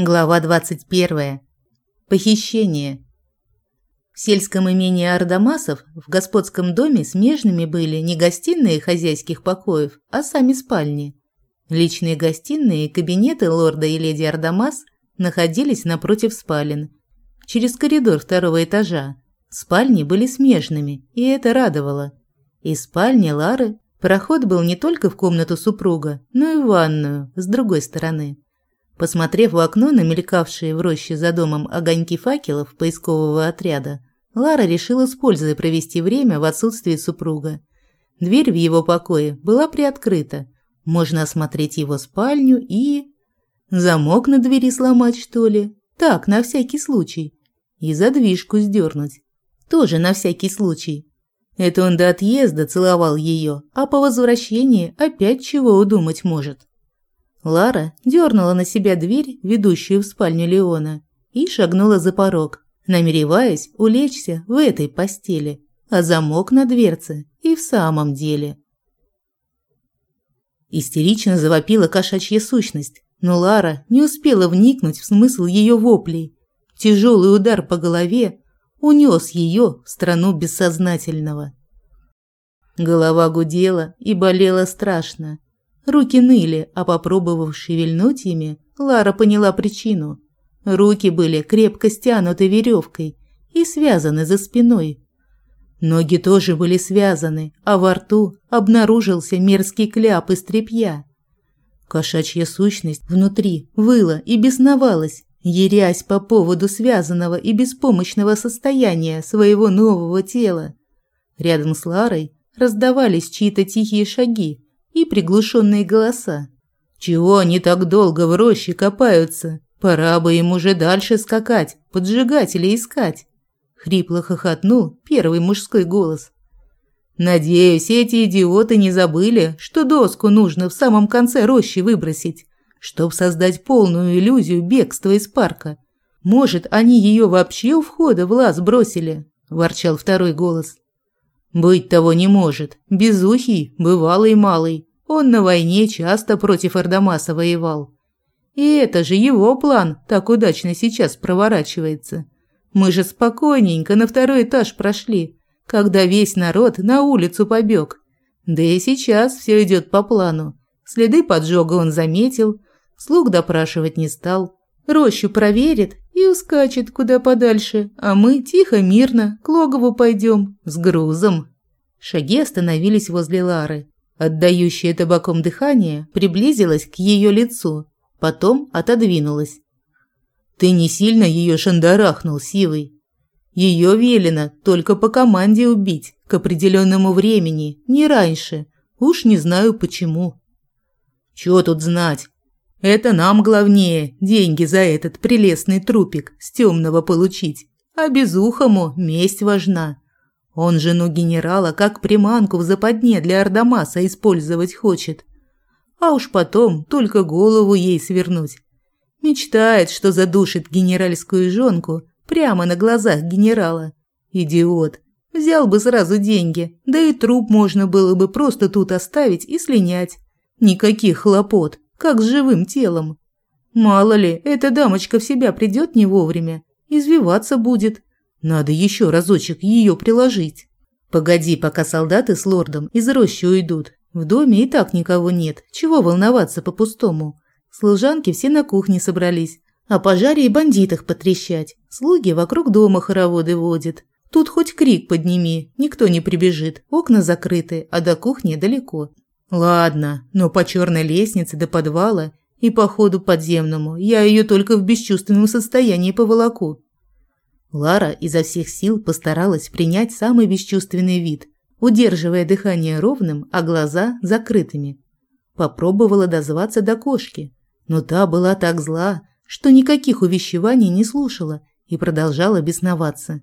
Глава 21. Похищение. В сельском имении Ардамасов в господском доме смежными были не гостиные хозяйских покоев, а сами спальни. Личные гостиные и кабинеты лорда и леди Ардамас находились напротив спален, через коридор второго этажа. Спальни были смежными, и это радовало. Из спальни Лары проход был не только в комнату супруга, но и в ванную с другой стороны. Посмотрев в окно на мелькавшие в роще за домом огоньки факелов поискового отряда, Лара решила с пользой провести время в отсутствии супруга. Дверь в его покое была приоткрыта. Можно осмотреть его спальню и... Замок на двери сломать, что ли? Так, на всякий случай. И задвижку сдернуть. Тоже на всякий случай. Это он до отъезда целовал ее, а по возвращении опять чего удумать может. Лара дернула на себя дверь, ведущую в спальню Леона, и шагнула за порог, намереваясь улечься в этой постели, а замок на дверце и в самом деле. Истерично завопила кошачья сущность, но Лара не успела вникнуть в смысл ее воплей. Тяжелый удар по голове унес ее в страну бессознательного. Голова гудела и болела страшно. Руки ныли, а попробовав шевельнуть ими, Лара поняла причину. Руки были крепко стянуты веревкой и связаны за спиной. Ноги тоже были связаны, а во рту обнаружился мерзкий кляп из тряпья. Кошачья сущность внутри выла и бесновалась, ерясь по поводу связанного и беспомощного состояния своего нового тела. Рядом с Ларой раздавались чьи-то тихие шаги, и приглушенные голоса. «Чего они так долго в роще копаются? Пора бы им уже дальше скакать, поджигателей искать!» Хрипло хохотнул первый мужской голос. «Надеюсь, эти идиоты не забыли, что доску нужно в самом конце рощи выбросить, чтобы создать полную иллюзию бегства из парка. Может, они ее вообще у входа в лаз бросили?» – ворчал второй голос. «Быть того не может. Безухий, бывалый малый. Он на войне часто против Ардамаса воевал. И это же его план так удачно сейчас проворачивается. Мы же спокойненько на второй этаж прошли, когда весь народ на улицу побег. Да и сейчас все идет по плану. Следы поджога он заметил, слуг допрашивать не стал. Рощу проверит и ускачет куда подальше, а мы тихо-мирно к логову пойдем с грузом. Шаги остановились возле Лары. Отдающее табаком дыхание приблизилось к ее лицу, потом отодвинулось. «Ты не сильно ее шандарахнул, Сивый. Ее велено только по команде убить, к определенному времени, не раньше. Уж не знаю почему». «Чего тут знать? Это нам главнее деньги за этот прелестный трупик с темного получить, а безухому месть важна». Он жену генерала как приманку в западне для Ардамаса использовать хочет. А уж потом только голову ей свернуть. Мечтает, что задушит генеральскую жонку прямо на глазах генерала. Идиот. Взял бы сразу деньги, да и труп можно было бы просто тут оставить и слинять. Никаких хлопот, как с живым телом. Мало ли, эта дамочка в себя придет не вовремя, извиваться будет, надо еще разочек ее приложить. Погоди, пока солдаты с лордом из рощи уйдут. В доме и так никого нет. Чего волноваться по-пустому? Служанки все на кухне собрались. О пожаре и бандитах потрещать. Слуги вокруг дома хороводы водят. Тут хоть крик подними, никто не прибежит. Окна закрыты, а до кухни далеко. Ладно, но по черной лестнице до подвала и по ходу подземному я ее только в бесчувственном состоянии поволоку. Лара изо всех сил постаралась принять самый бесчувственный вид, удерживая дыхание ровным, а глаза закрытыми. Попробовала дозваться до кошки, но та была так зла, что никаких увещеваний не слушала и продолжала бесноваться.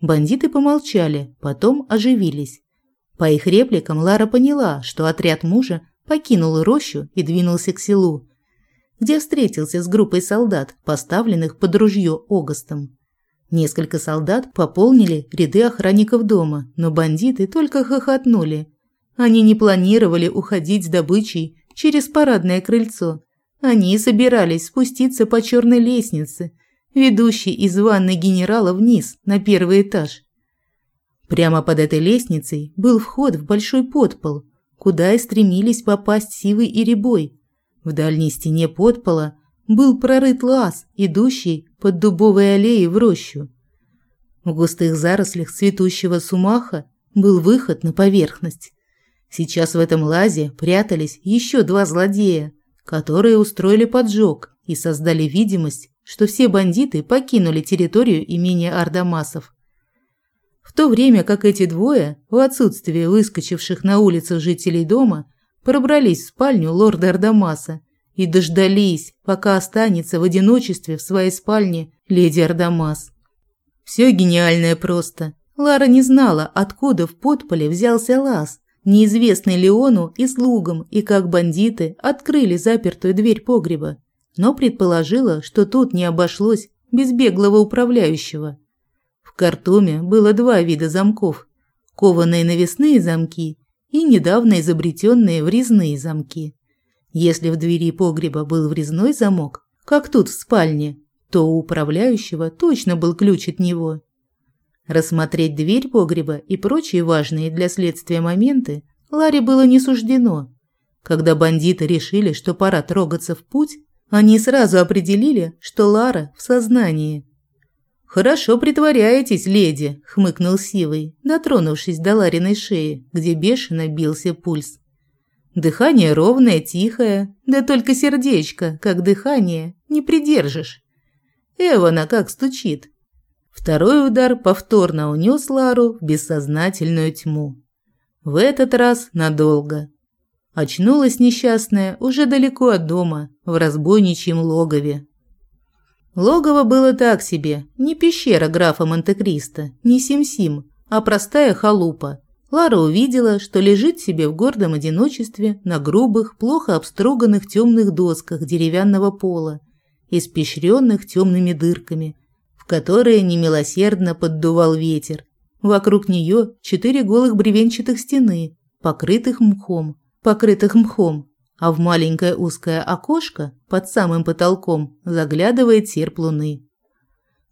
Бандиты помолчали, потом оживились. По их репликам Лара поняла, что отряд мужа покинул рощу и двинулся к селу, где встретился с группой солдат, поставленных под ружье Огостом. Несколько солдат пополнили ряды охранников дома, но бандиты только хохотнули. Они не планировали уходить с добычей через парадное крыльцо. Они собирались спуститься по черной лестнице, ведущей из ванной генерала вниз, на первый этаж. Прямо под этой лестницей был вход в большой подпол, куда и стремились попасть Сивый и Рябой. В дальней стене подпола был прорыт лаз, идущий под дубовой аллеей в рощу. В густых зарослях цветущего сумаха был выход на поверхность. Сейчас в этом лазе прятались еще два злодея, которые устроили поджог и создали видимость, что все бандиты покинули территорию имени Ардамасов. В то время как эти двое, в отсутствие выскочивших на улицу жителей дома, пробрались в спальню лорда Ардамаса и дождались, пока останется в одиночестве в своей спальне леди Ардамас. Все гениальное просто. Лара не знала, откуда в подполе взялся лаз, неизвестный Леону и слугам, и как бандиты открыли запертую дверь погреба, но предположила, что тут не обошлось без беглого управляющего. В картоме было два вида замков – кованые навесные замки и недавно изобретенные врезные замки. Если в двери погреба был врезной замок, как тут в спальне, то у управляющего точно был ключ от него. Рассмотреть дверь погреба и прочие важные для следствия моменты Ларе было не суждено. Когда бандиты решили, что пора трогаться в путь, они сразу определили, что Лара в сознании. «Хорошо притворяетесь, леди», – хмыкнул Сивый, дотронувшись до Лариной шеи, где бешено бился пульс. «Дыхание ровное, тихое, да только сердечко, как дыхание, не придержишь. Эвана как стучит, Второй удар повторно унес Лару в бессознательную тьму. В этот раз надолго. Очнулась несчастная уже далеко от дома, в разбойничьем логове. Логово было так себе, не пещера графа Монте-Кристо, не Сим-Сим, а простая халупа. Лара увидела, что лежит себе в гордом одиночестве на грубых, плохо обструганных темных досках деревянного пола, испещренных темными дырками – которые немилосердно поддувал ветер. Вокруг нее четыре голых бревенчатых стены, покрытых мхом, покрытых мхом, а в маленькое узкое окошко под самым потолком заглядывает серп луны.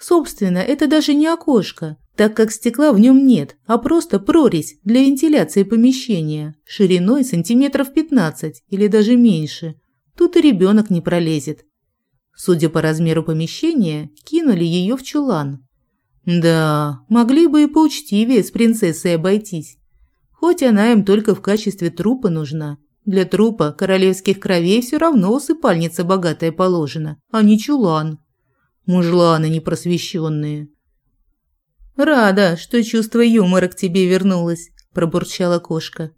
Собственно, это даже не окошко, так как стекла в нем нет, а просто прорезь для вентиляции помещения, шириной сантиметров 15 или даже меньше. Тут и ребенок не пролезет. Судя по размеру помещения, кинули ее в чулан. Да, могли бы и поучтивее с принцессой обойтись. Хоть она им только в качестве трупа нужна. Для трупа королевских кровей все равно усыпальница богатая положена, а не чулан. Мужланы непросвещенные. «Рада, что чувство юмора к тебе вернулось», – пробурчала кошка.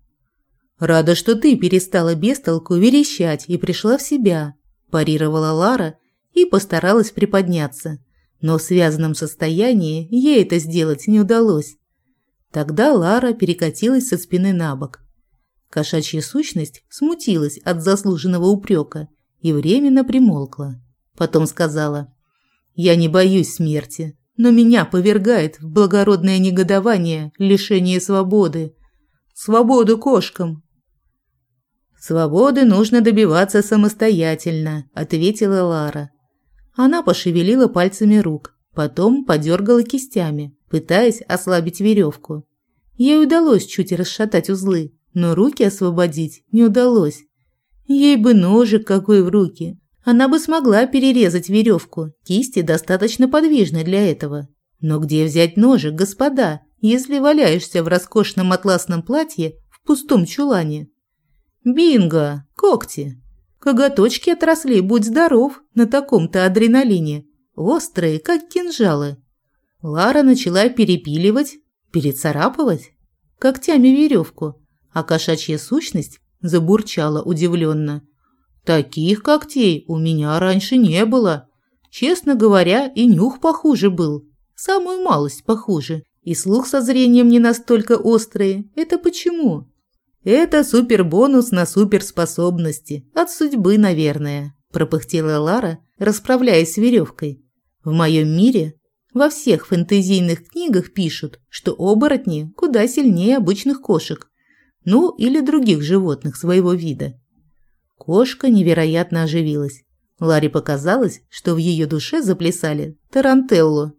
«Рада, что ты перестала бестолку верещать и пришла в себя», – парировала Лара и постаралась приподняться, но в связанном состоянии ей это сделать не удалось. Тогда Лара перекатилась со спины на бок. Кошачья сущность смутилась от заслуженного упрека и временно примолкла. Потом сказала, «Я не боюсь смерти, но меня повергает в благородное негодование лишение свободы. Свободу кошкам!» «Свободы нужно добиваться самостоятельно», – ответила Лара. Она пошевелила пальцами рук, потом подергала кистями, пытаясь ослабить веревку. Ей удалось чуть расшатать узлы, но руки освободить не удалось. Ей бы ножик какой в руки. Она бы смогла перерезать веревку, кисти достаточно подвижны для этого. Но где взять ножик, господа, если валяешься в роскошном атласном платье в пустом чулане? Бинго! Когти! Коготочки отросли, будь здоров, на таком-то адреналине. Острые, как кинжалы. Лара начала перепиливать, перецарапывать когтями веревку, а кошачья сущность забурчала удивленно. Таких когтей у меня раньше не было. Честно говоря, и нюх похуже был. Самую малость похуже. И слух со зрением не настолько острые. Это почему? «Это супербонус на суперспособности. От судьбы, наверное», – пропыхтела Лара, расправляясь с веревкой. «В моем мире во всех фэнтезийных книгах пишут, что оборотни куда сильнее обычных кошек, ну или других животных своего вида. Кошка невероятно оживилась. Ларе показалось, что в ее душе заплясали тарантеллу.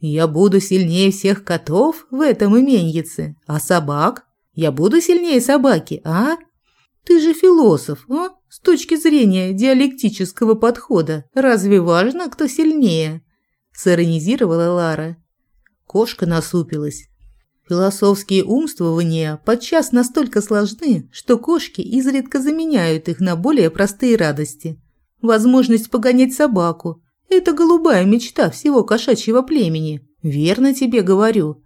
«Я буду сильнее всех котов в этом именьице, а собак? Я буду сильнее собаки, а? Ты же философ, а? С точки зрения диалектического подхода, разве важно, кто сильнее?» Сиронизировала Лара. Кошка насупилась. Философские умствования подчас настолько сложны, что кошки изредка заменяют их на более простые радости. Возможность погонять собаку – это голубая мечта всего кошачьего племени, верно тебе говорю.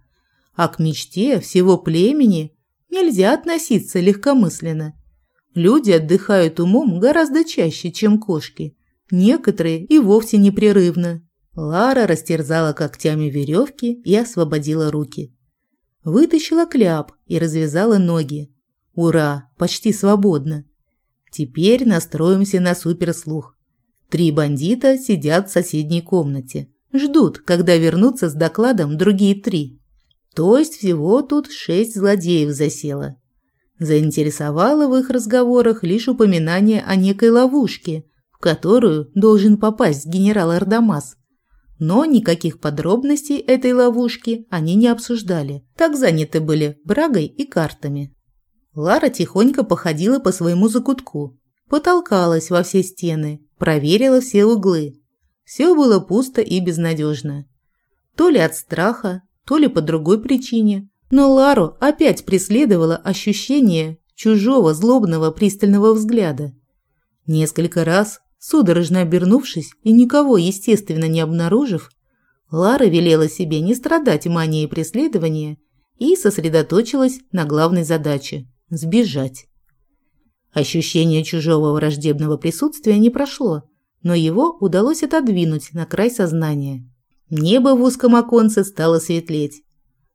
А к мечте всего племени нельзя относиться легкомысленно. Люди отдыхают умом гораздо чаще, чем кошки. Некоторые и вовсе непрерывно. Лара растерзала когтями веревки и освободила руки. Вытащила кляп и развязала ноги. Ура, почти свободно. Теперь настроимся на суперслух. Три бандита сидят в соседней комнате. Ждут, когда вернутся с докладом другие три. То есть всего тут шесть злодеев засело. Заинтересовало в их разговорах лишь упоминание о некой ловушке, в которую должен попасть генерал Ардамас. Но никаких подробностей этой ловушки они не обсуждали. Так заняты были брагой и картами. Лара тихонько походила по своему закутку, потолкалась во все стены, проверила все углы. Все было пусто и безнадежно. То ли от страха, то ли по другой причине, но Лару опять преследовало ощущение чужого злобного пристального взгляда. Несколько раз Судорожно обернувшись и никого, естественно, не обнаружив, Лара велела себе не страдать манией преследования и сосредоточилась на главной задаче – сбежать. Ощущение чужого враждебного присутствия не прошло, но его удалось отодвинуть на край сознания. Небо в узком оконце стало светлеть.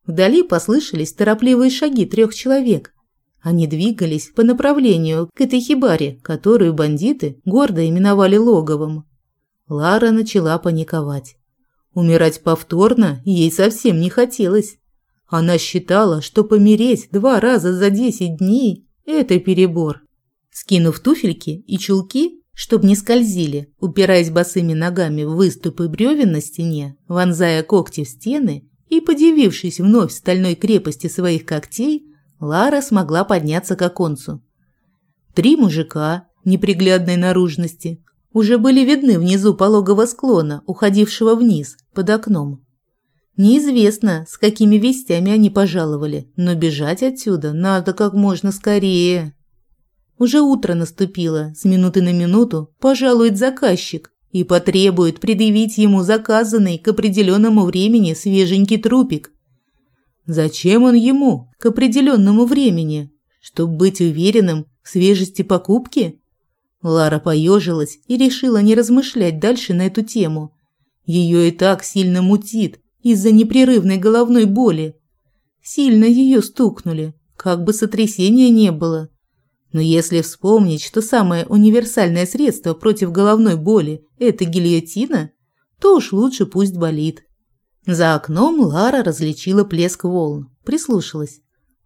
Вдали послышались торопливые шаги трех человек, они двигались по направлению к этой хибаре, которую бандиты гордо именовали логовом. Лара начала паниковать. Умирать повторно ей совсем не хотелось. Она считала, что помереть два раза за десять дней – это перебор. Скинув туфельки и чулки, чтоб не скользили, упираясь босыми ногами в выступы бревен на стене, вонзая когти в стены и подивившись вновь стальной крепости своих когтей, Лара смогла подняться к оконцу. Три мужика неприглядной наружности уже были видны внизу пологого склона, уходившего вниз, под окном. Неизвестно, с какими вестями они пожаловали, но бежать отсюда надо как можно скорее. Уже утро наступило, с минуты на минуту пожалует заказчик и потребует предъявить ему заказанный к определенному времени свеженький трупик. Зачем он ему к определенному времени? Чтобы быть уверенным в свежести покупки? Лара поежилась и решила не размышлять дальше на эту тему. Ее и так сильно мутит из-за непрерывной головной боли. Сильно ее стукнули, как бы сотрясения не было. Но если вспомнить, что самое универсальное средство против головной боли – это гильотина, то уж лучше пусть болит. За окном Лара различила плеск волн, прислушалась.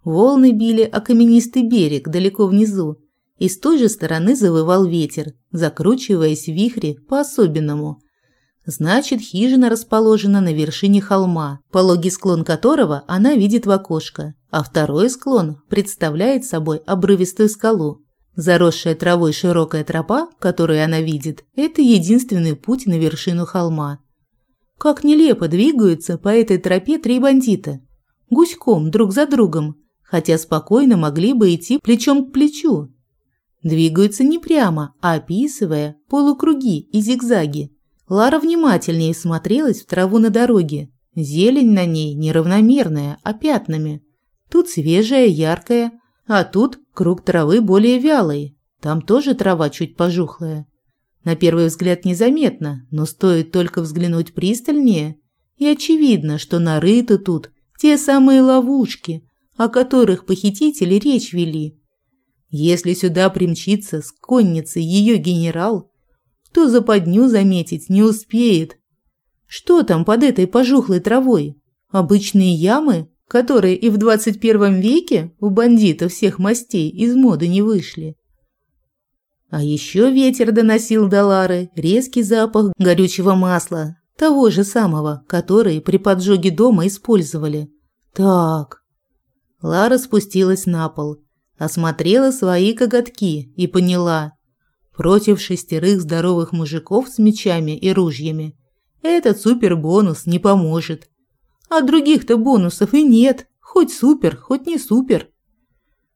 Волны били о каменистый берег далеко внизу, и с той же стороны завывал ветер, закручиваясь в вихре по-особенному. Значит, хижина расположена на вершине холма, пологий склон которого она видит в окошко, а второй склон представляет собой обрывистую скалу. Заросшая травой широкая тропа, которую она видит, это единственный путь на вершину холма. Как нелепо двигаются по этой тропе три бандита. Гуськом, друг за другом, хотя спокойно могли бы идти плечом к плечу. Двигаются не прямо, а описывая полукруги и зигзаги. Лара внимательнее смотрелась в траву на дороге. Зелень на ней неравномерная, а пятнами. Тут свежая, яркая, а тут круг травы более вялый. Там тоже трава чуть пожухлая. На первый взгляд незаметно, но стоит только взглянуть пристальнее, и очевидно, что нарыты тут те самые ловушки, о которых похитители речь вели. Если сюда примчится с конницей ее генерал, то западню заметить не успеет. Что там под этой пожухлой травой? Обычные ямы, которые и в 21 веке у бандитов всех мастей из моды не вышли. А еще ветер доносил до Лары резкий запах горючего масла, того же самого, который при поджоге дома использовали. Так. Лара спустилась на пол, осмотрела свои коготки и поняла. Против шестерых здоровых мужиков с мечами и ружьями этот супербонус не поможет. А других-то бонусов и нет, хоть супер, хоть не супер.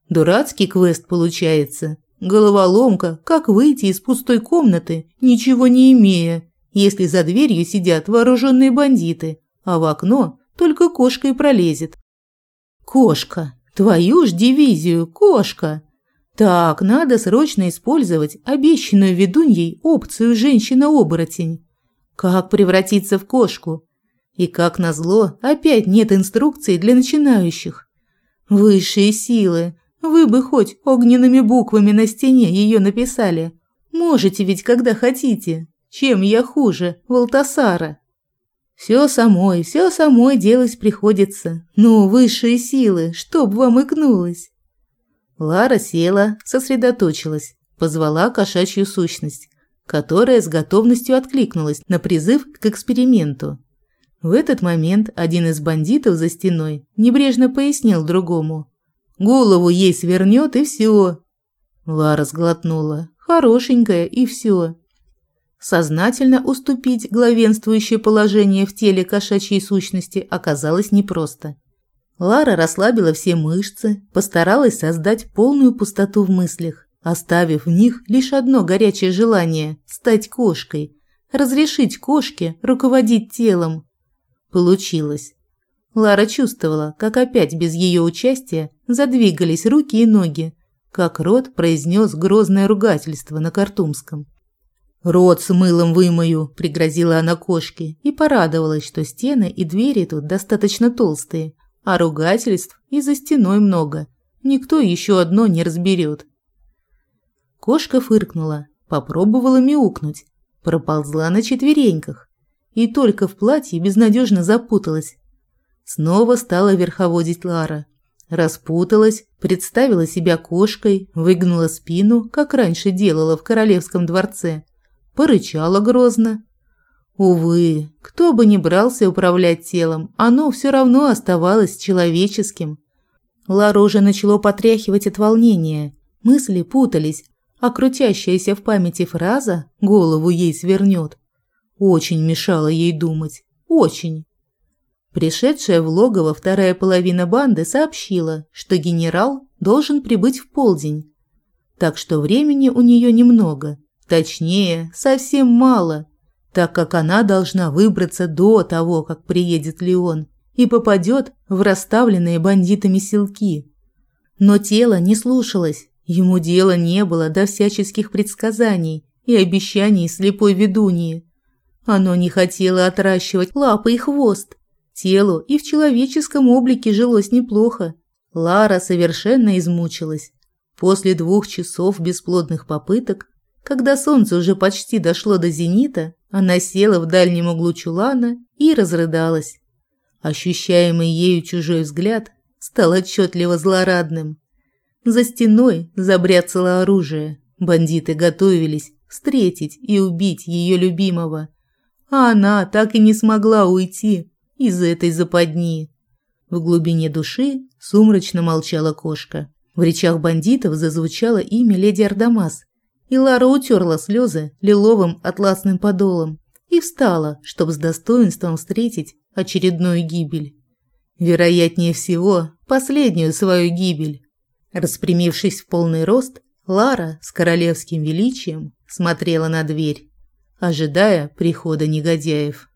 Дурацкий квест получается. Головоломка, как выйти из пустой комнаты, ничего не имея, если за дверью сидят вооруженные бандиты, а в окно только кошка и пролезет. Кошка, твою ж дивизию, кошка. Так, надо срочно использовать обещанную ведуньей опцию женщина-оборотень. Как превратиться в кошку? И как назло, опять нет инструкции для начинающих. Высшие силы, вы бы хоть огненными буквами на стене ее написали. Можете ведь, когда хотите. Чем я хуже Валтасара? Все самой, все самой делать приходится. Ну, высшие силы, чтоб вам икнулось. Лара села, сосредоточилась, позвала кошачью сущность, которая с готовностью откликнулась на призыв к эксперименту. В этот момент один из бандитов за стеной небрежно пояснил другому. Голову ей свернет и все. Лара сглотнула. Хорошенькая и все. Сознательно уступить главенствующее положение в теле кошачьей сущности оказалось непросто. Лара расслабила все мышцы, постаралась создать полную пустоту в мыслях, оставив в них лишь одно горячее желание – стать кошкой, разрешить кошке руководить телом. Получилось. Лара чувствовала, как опять без ее участия задвигались руки и ноги, как рот произнес грозное ругательство на картумском. «Рот с мылом вымою», – пригрозила она кошке и порадовалась, что стены и двери тут достаточно толстые, а ругательств и за стеной много. Никто еще одно не разберет. Кошка фыркнула, попробовала мяукнуть, проползла на четвереньках и только в платье безнадежно запуталась, Снова стала верховодить Лара. Распуталась, представила себя кошкой, выгнула спину, как раньше делала в королевском дворце. Порычала грозно. Увы, кто бы ни брался управлять телом, оно все равно оставалось человеческим. Лару уже начало потряхивать от волнения. Мысли путались, а крутящаяся в памяти фраза голову ей свернет. Очень мешала ей думать. Очень. Пришедшая в логово вторая половина банды сообщила, что генерал должен прибыть в полдень. Так что времени у нее немного, точнее, совсем мало, так как она должна выбраться до того, как приедет Леон и попадет в расставленные бандитами селки. Но тело не слушалось, ему дела не было до всяческих предсказаний и обещаний слепой ведуньи. Оно не хотело отращивать лапы и хвост, Телу и в человеческом облике жилось неплохо. Лара совершенно измучилась. После двух часов бесплодных попыток, когда солнце уже почти дошло до зенита, она села в дальнем углу чулана и разрыдалась. Ощущаемый ею чужой взгляд стал отчетливо злорадным. За стеной забряцало оружие. Бандиты готовились встретить и убить ее любимого. А она так и не смогла уйти, из этой западни. В глубине души сумрачно молчала кошка. В речах бандитов зазвучало имя леди Ардамас, и Лара утерла слезы лиловым атласным подолом и встала, чтобы с достоинством встретить очередную гибель. Вероятнее всего, последнюю свою гибель. Распрямившись в полный рост, Лара с королевским величием смотрела на дверь, ожидая прихода негодяев.